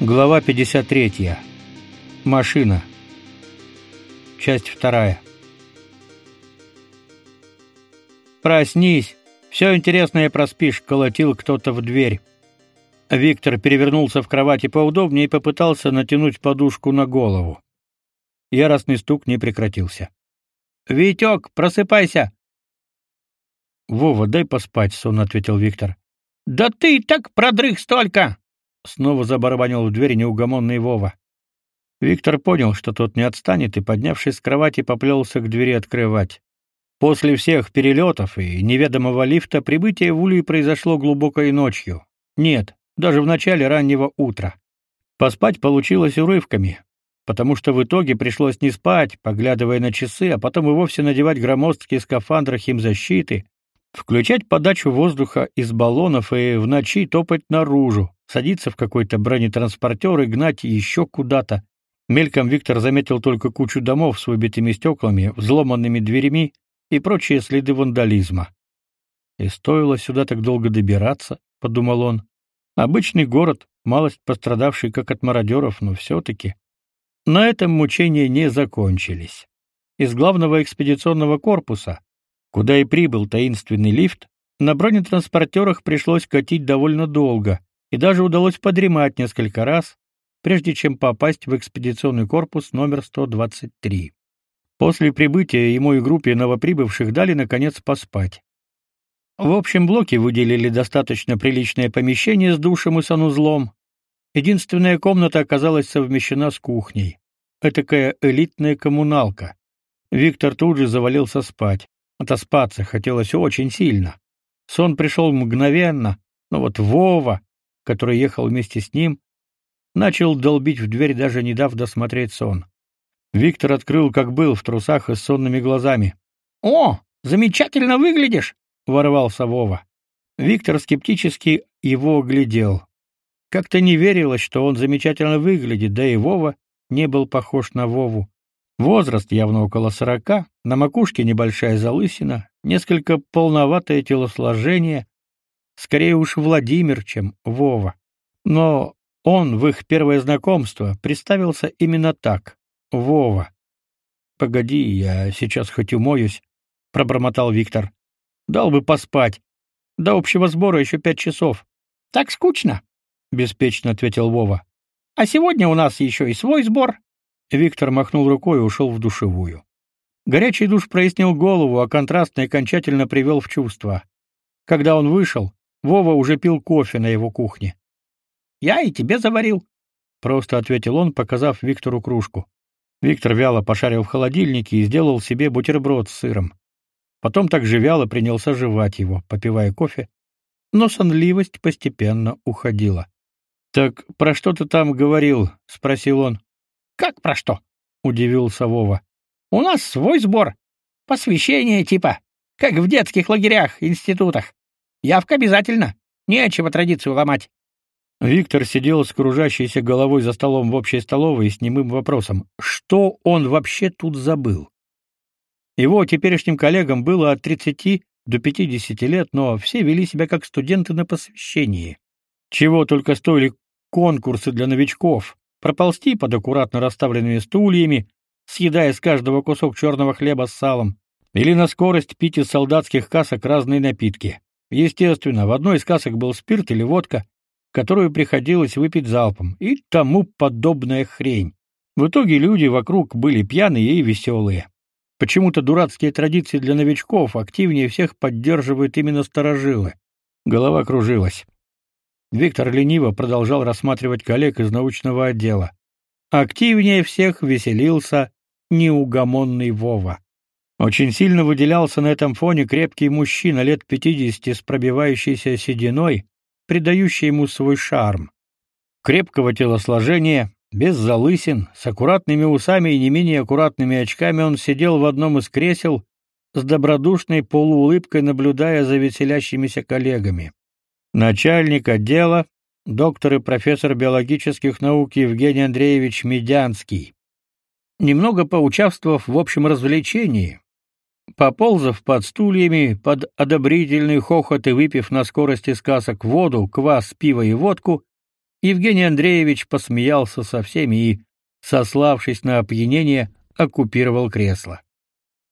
Глава 53. Машина. Часть вторая. Проснись. Все интересное проспишь, колотил кто-то в дверь. Виктор перевернулся в кровати поудобнее и попытался натянуть подушку на голову. Яростный стук не прекратился. Витек, просыпайся. Вова, дай поспать, сонно ответил Виктор. Да ты так продрых столько, снова забарабанил в дверь неугомонный Вова. Виктор понял, что тот не отстанет, и, поднявшись с кровати, поплелся к двери открывать. После всех перелетов и неведомого лифта прибытие в Улей произошло глубокой ночью. Нет, даже в начале раннего утра. Поспать получилось урывками, потому что в итоге пришлось не спать, поглядывая на часы, а потом и вовсе надевать громоздкие скафандры химзащиты, включать подачу воздуха из баллонов и в ночи топать наружу, садиться в какой-то бронетранспортер и гнать еще куда-то. Мельком Виктор заметил только кучу домов с выбитыми стеклами, взломанными дверями и прочие следы вандализма. И стоило сюда так долго добираться, подумал он. Обычный город, малость пострадавший как от мародеров, но все-таки. На этом мучения не закончились. Из главного экспедиционного корпуса, куда и прибыл таинственный лифт, на бронетранспортерах пришлось катить довольно долго, и даже удалось подремать несколько раз, прежде чем попасть в экспедиционный корпус номер 123. После прибытия ему и группе новоприбывших дали наконец поспать. В общем блоке выделили достаточно приличное помещение с душем и санузлом. Единственная комната оказалась совмещена с кухней. Этакая элитная коммуналка. Виктор тут же завалился спать. Отоспаться хотелось очень сильно. Сон пришел мгновенно, но вот Вова, который ехал вместе с ним, начал долбить в дверь, даже не дав досмотреть сон. Виктор открыл, как был, в трусах и с сонными глазами. «О, замечательно выглядишь!» — ворвался Вова. Виктор скептически его оглядел. Как-то не верилось, что он замечательно выглядит, да и Вова не был похож на Вову. Возраст явно около сорока, на макушке небольшая залысина, несколько полноватое телосложение, скорее уж Владимир, чем Вова. Но он в их первое знакомство представился именно так — Вова. «Погоди, я сейчас хоть умоюсь», — пробормотал Виктор. «Дал бы поспать. До общего сбора еще пять часов». «Так скучно», — беспечно ответил Вова. «А сегодня у нас еще и свой сбор». Виктор махнул рукой и ушел в душевую. Горячий душ прояснил голову, а контрастный окончательно привел в чувство. Когда он вышел, Вова уже пил кофе на его кухне. Я и тебе заварил, просто ответил он, показав Виктору кружку. Виктор вяло пошарил в холодильнике и сделал себе бутерброд с сыром. Потом так же вяло принялся жевать его, попивая кофе, но сонливость постепенно уходила. Так про что ты там говорил, спросил он. Как про что? удивился Вова. У нас свой сбор, посвящение типа, как в детских лагерях, институтах. Явка обязательно. Нечего традицию ломать. Виктор сидел с кружащейся головой за столом в общей столовой с немым вопросом: что он вообще тут забыл? Его теперешним коллегам было от 30 до 50 лет, но все вели себя как студенты на посвящении. Чего только стоили конкурсы для новичков: проползти под аккуратно расставленными стульями, съедая с каждого кусок черного хлеба с салом, или на скорость пить из солдатских касок разные напитки. Естественно, в одной из касок был спирт или водка, которую приходилось выпить залпом, и тому подобная хрень. В итоге люди вокруг были пьяные и веселые. Почему-то дурацкие традиции для новичков активнее всех поддерживают именно старожилы. Голова кружилась. Виктор лениво продолжал рассматривать коллег из научного отдела. Активнее всех веселился неугомонный Вова. Очень сильно выделялся на этом фоне крепкий мужчина лет пятидесяти с пробивающейся сединой, придающий ему свой шарм. Крепкого телосложения, без залысин, с аккуратными усами и не менее аккуратными очками он сидел в одном из кресел с добродушной полуулыбкой, наблюдая за веселящимися коллегами. Начальник отдела, доктор и профессор биологических наук Евгений Андреевич Медянский. Немного поучаствовав в общем развлечении, Поползав под стульями, под одобрительный хохот и выпив на скорости сказок воду, квас, пиво и водку, Евгений Андреевич посмеялся со всеми и, сославшись на опьянение, оккупировал кресло.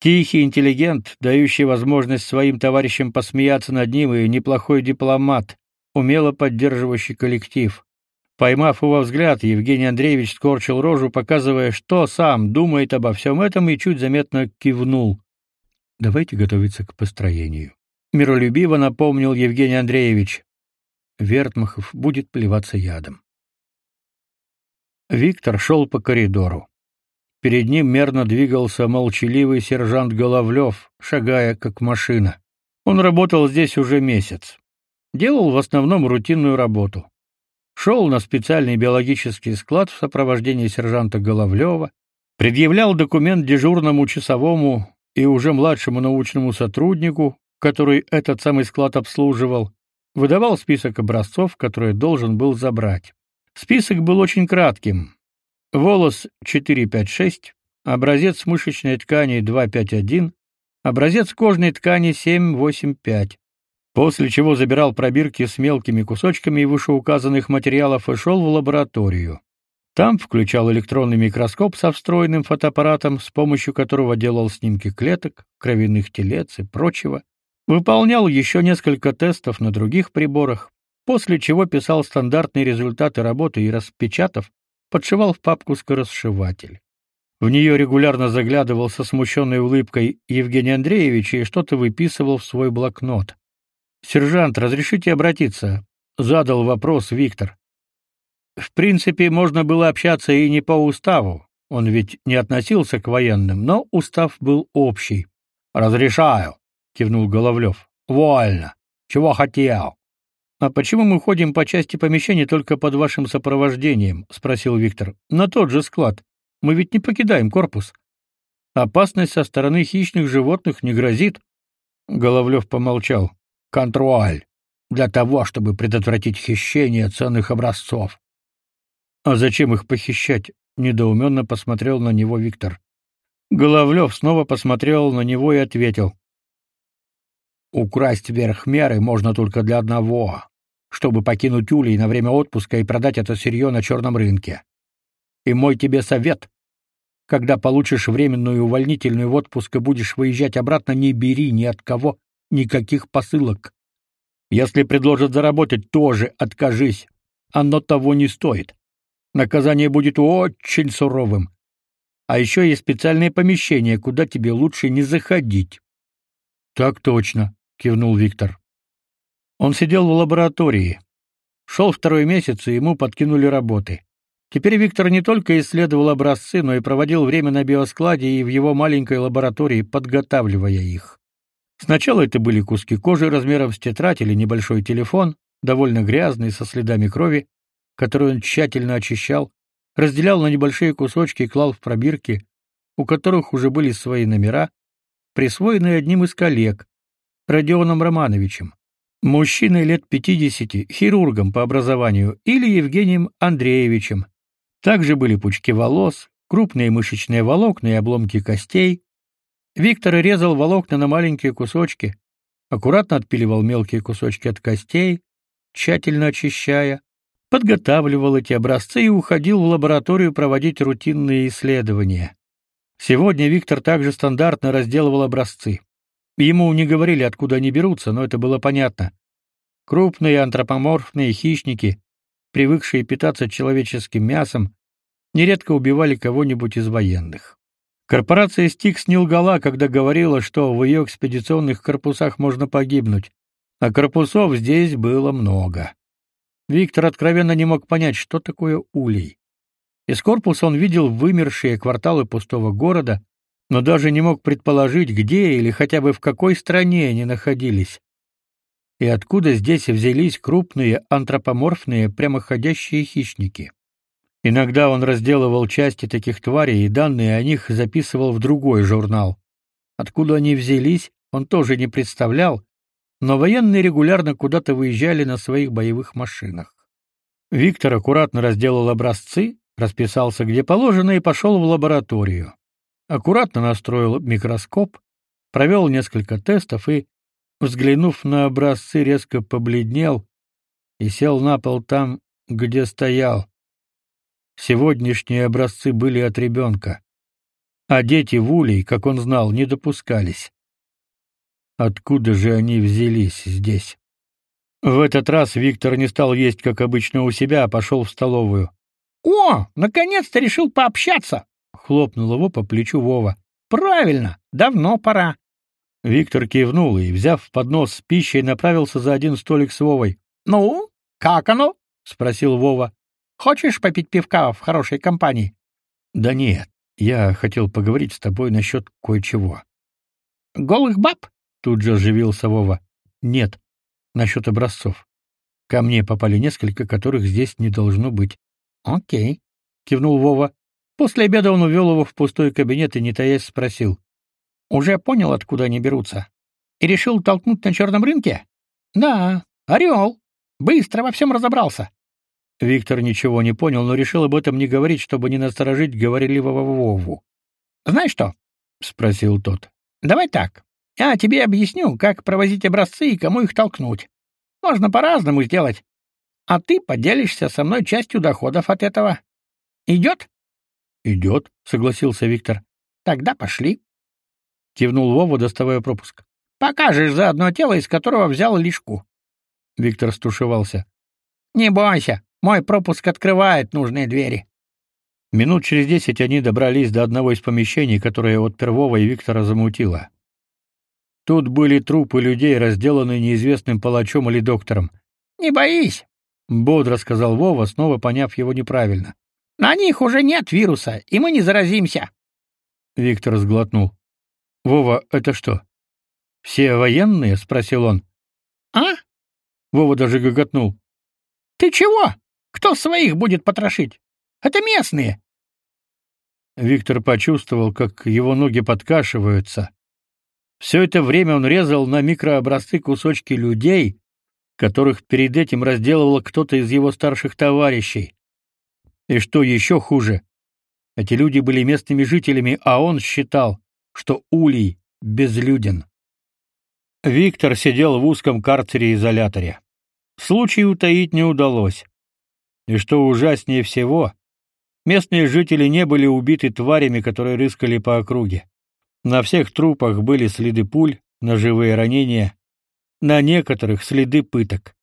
Тихий интеллигент, дающий возможность своим товарищам посмеяться над ним, и неплохой дипломат, умело поддерживающий коллектив. Поймав его взгляд, Евгений Андреевич скорчил рожу, показывая, что сам думает обо всем этом, и чуть заметно кивнул. «Давайте готовиться к построению». Миролюбиво напомнил Евгений Андреевич. Вертмахов будет плеваться ядом. Виктор шел по коридору. Перед ним мерно двигался молчаливый сержант Головлев, шагая как машина. Он работал здесь уже месяц. Делал в основном рутинную работу. Шел на специальный биологический склад в сопровождении сержанта Головлева, предъявлял документ дежурному часовому и уже младшему научному сотруднику, который этот самый склад обслуживал, выдавал список образцов, которые должен был забрать. Список был очень кратким, волос 456, образец мышечной ткани 251, образец кожной ткани 785. После чего забирал пробирки с мелкими кусочками вышеуказанных материалов и шел в лабораторию. Там включал электронный микроскоп со встроенным фотоаппаратом, с помощью которого делал снимки клеток, кровяных телец и прочего. Выполнял еще несколько тестов на других приборах, после чего писал стандартные результаты работы и распечатав, подшивал в папку скоросшиватель. В нее регулярно заглядывал со смущенной улыбкой Евгений Андреевич и что-то выписывал в свой блокнот. «Сержант, разрешите обратиться?» — задал вопрос Виктор. В принципе, можно было общаться и не по уставу, он ведь не относился к военным, но устав был общий. «Разрешаю», — кивнул Головлев. «Вольно. Чего хотел?» «А почему мы ходим по части помещений только под вашим сопровождением?» — спросил Виктор. «На тот же склад. Мы ведь не покидаем корпус. Опасность со стороны хищных животных не грозит». Головлев помолчал. «Контроль. Для того, чтобы предотвратить хищение ценных образцов». «А зачем их похищать?» — недоуменно посмотрел на него Виктор. Головлев снова посмотрел на него и ответил. «Украсть верх меры можно только для одного чтобы покинуть Улей на время отпуска и продать это сырье на черном рынке. И мой тебе совет: когда получишь временную увольнительную в отпуск и будешь выезжать обратно, не бери ни от кого никаких посылок. Если предложат заработать, тоже откажись. Оно того не стоит. Наказание будет очень суровым. А еще есть специальное помещение, куда тебе лучше не заходить. Так точно, кивнул Виктор. Он сидел в лаборатории. Шел второй месяц, и ему подкинули работы. Теперь Виктор не только исследовал образцы, но и проводил время на биоскладе и в его маленькой лаборатории, подготавливая их. Сначала это были куски кожи размером с тетрадь или небольшой телефон, довольно грязный, со следами крови, который он тщательно очищал, разделял на небольшие кусочки и клал в пробирки, у которых уже были свои номера, присвоенные одним из коллег, Родионом Романовичем мужчиной лет 50, хирургом по образованию, или Евгением Андреевичем. Также были пучки волос, крупные мышечные волокна и обломки костей. Виктор резал волокна на маленькие кусочки, аккуратно отпиливал мелкие кусочки от костей, тщательно очищая, подготавливал эти образцы и уходил в лабораторию проводить рутинные исследования. Сегодня Виктор также стандартно разделывал образцы. Ему не говорили, откуда они берутся, но это было понятно. Крупные антропоморфные хищники, привыкшие питаться человеческим мясом, нередко убивали кого-нибудь из военных. Корпорация Стикс не лгала, когда говорила, что в ее экспедиционных корпусах можно погибнуть, а корпусов здесь было много. Виктор откровенно не мог понять, что такое улей. Из корпуса он видел вымершие кварталы пустого города, но даже не мог предположить, где или хотя бы в какой стране они находились. И откуда здесь взялись крупные антропоморфные прямоходящие хищники. Иногда он разделывал части таких тварей и данные о них записывал в другой журнал. Откуда они взялись, он тоже не представлял, но военные регулярно куда-то выезжали на своих боевых машинах. Виктор аккуратно разделал образцы, расписался где положено и пошел в лабораторию аккуратно настроил микроскоп, провел несколько тестов и, взглянув на образцы, резко побледнел и сел на пол там, где стоял. Сегодняшние образцы были от ребенка, а дети в улей, как он знал, не допускались. Откуда же они взялись здесь? В этот раз Виктор не стал есть, как обычно, у себя, а пошел в столовую. «О, наконец-то решил пообщаться!» — хлопнул его по плечу Вова. «Правильно, давно пора». Виктор кивнул и, взяв поднос с пищей, направился за один столик с Вовой. «Ну, как оно?» — спросил Вова. «Хочешь попить пивка в хорошей компании?» «Да нет, я хотел поговорить с тобой насчет кое-чего». «Голых баб?» Тут же оживился Вова. Нет, насчет образцов. Ко мне попали несколько, которых здесь не должно быть. О'кей, кивнул Вова. После обеда он увел его в пустой кабинет и не таясь спросил: "Уже понял, откуда они берутся? И решил толкнуть на черном рынке?" "Да, орел. Быстро во всем разобрался." Виктор ничего не понял, но решил об этом не говорить, чтобы не насторожить говорливого Вову. "Знаешь что?" спросил тот. "Давай так. Я тебе объясню, как провозить образцы и кому их толкнуть. Можно по-разному сделать. А ты поделишься со мной частью доходов от этого. Идет?» «Идет», — согласился Виктор. «Тогда пошли». Кивнул Вова, доставая пропуск. «Покажешь заодно тело, из которого взял лишку». Виктор стушевался. «Не бойся, мой пропуск открывает нужные двери». Минут через десять они добрались до одного из помещений, которое от Первого и Виктора замутило. Тут были трупы людей, разделанные неизвестным палачом или доктором. «Не боись», — бодро сказал Вова, снова поняв его неправильно. «На них уже нет вируса, и мы не заразимся». Виктор сглотнул. «Вова, это что? Все военные?» — спросил он. «А?» Вова даже гоготнул. «Ты чего? Кто своих будет потрошить? Это местные». Виктор почувствовал, как его ноги подкашиваются, все это время он резал на микрообразцы кусочки людей, которых перед этим разделывал кто-то из его старших товарищей. И что еще хуже, эти люди были местными жителями, а он считал, что Улей безлюден. Виктор сидел в узком карцере-изоляторе. Случай утаить не удалось. И что ужаснее всего, местные жители не были убиты тварями, которые рыскали по округе. На всех трупах были следы пуль, ножевые ранения, на некоторых следы пыток.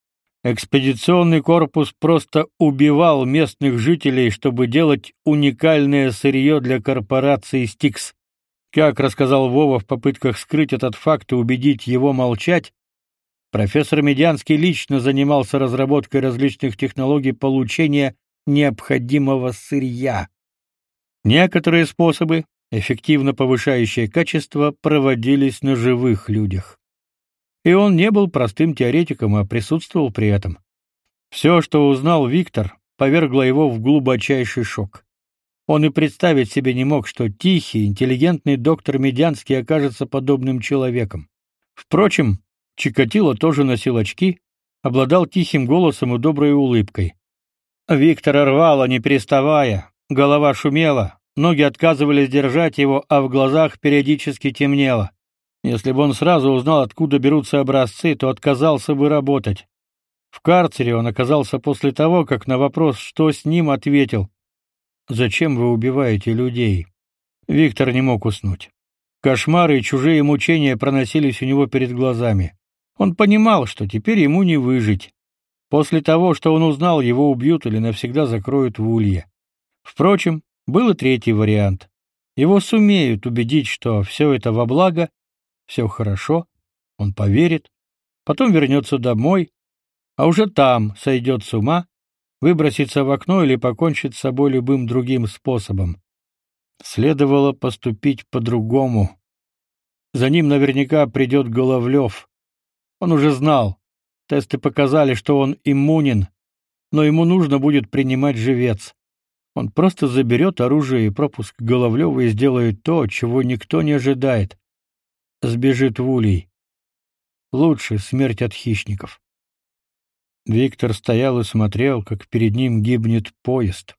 Экспедиционный корпус просто убивал местных жителей, чтобы делать уникальное сырье для корпорации Стикс. Как рассказал Вова в попытках скрыть этот факт и убедить его молчать, профессор Медянский лично занимался разработкой различных технологий получения необходимого сырья. Некоторые способы эффективно повышающие качество, проводились на живых людях. И он не был простым теоретиком, а присутствовал при этом. Все, что узнал Виктор, повергло его в глубочайший шок. Он и представить себе не мог, что тихий, интеллигентный доктор Медянский окажется подобным человеком. Впрочем, Чикатило тоже носил очки, обладал тихим голосом и доброй улыбкой. Виктора рвало, не переставая, голова шумела, Ноги отказывались держать его, а в глазах периодически темнело. Если бы он сразу узнал, откуда берутся образцы, то отказался бы работать. В карцере он оказался после того, как на вопрос, что с ним, ответил: "Зачем вы убиваете людей?" Виктор не мог уснуть. Кошмары и чужие мучения проносились у него перед глазами. Он понимал, что теперь ему не выжить. После того, что он узнал, его убьют или навсегда закроют в улье. Впрочем, был и третий вариант. Его сумеют убедить, что все это во благо, все хорошо, он поверит, потом вернется домой, а уже там сойдет с ума, выбросится в окно или покончит с собой любым другим способом. Следовало поступить по-другому. За ним наверняка придет Головлев. Он уже знал. Тесты показали, что он иммунен, но ему нужно будет принимать живец. Он просто заберет оружие и пропуск Головлёва и сделает то, чего никто не ожидает. Сбежит в улей. Лучше смерть от хищников. Виктор стоял и смотрел, как перед ним гибнет поезд.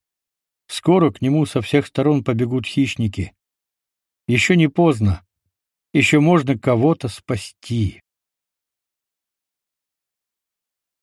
Скоро к нему со всех сторон побегут хищники. Еще не поздно. Еще можно кого-то спасти.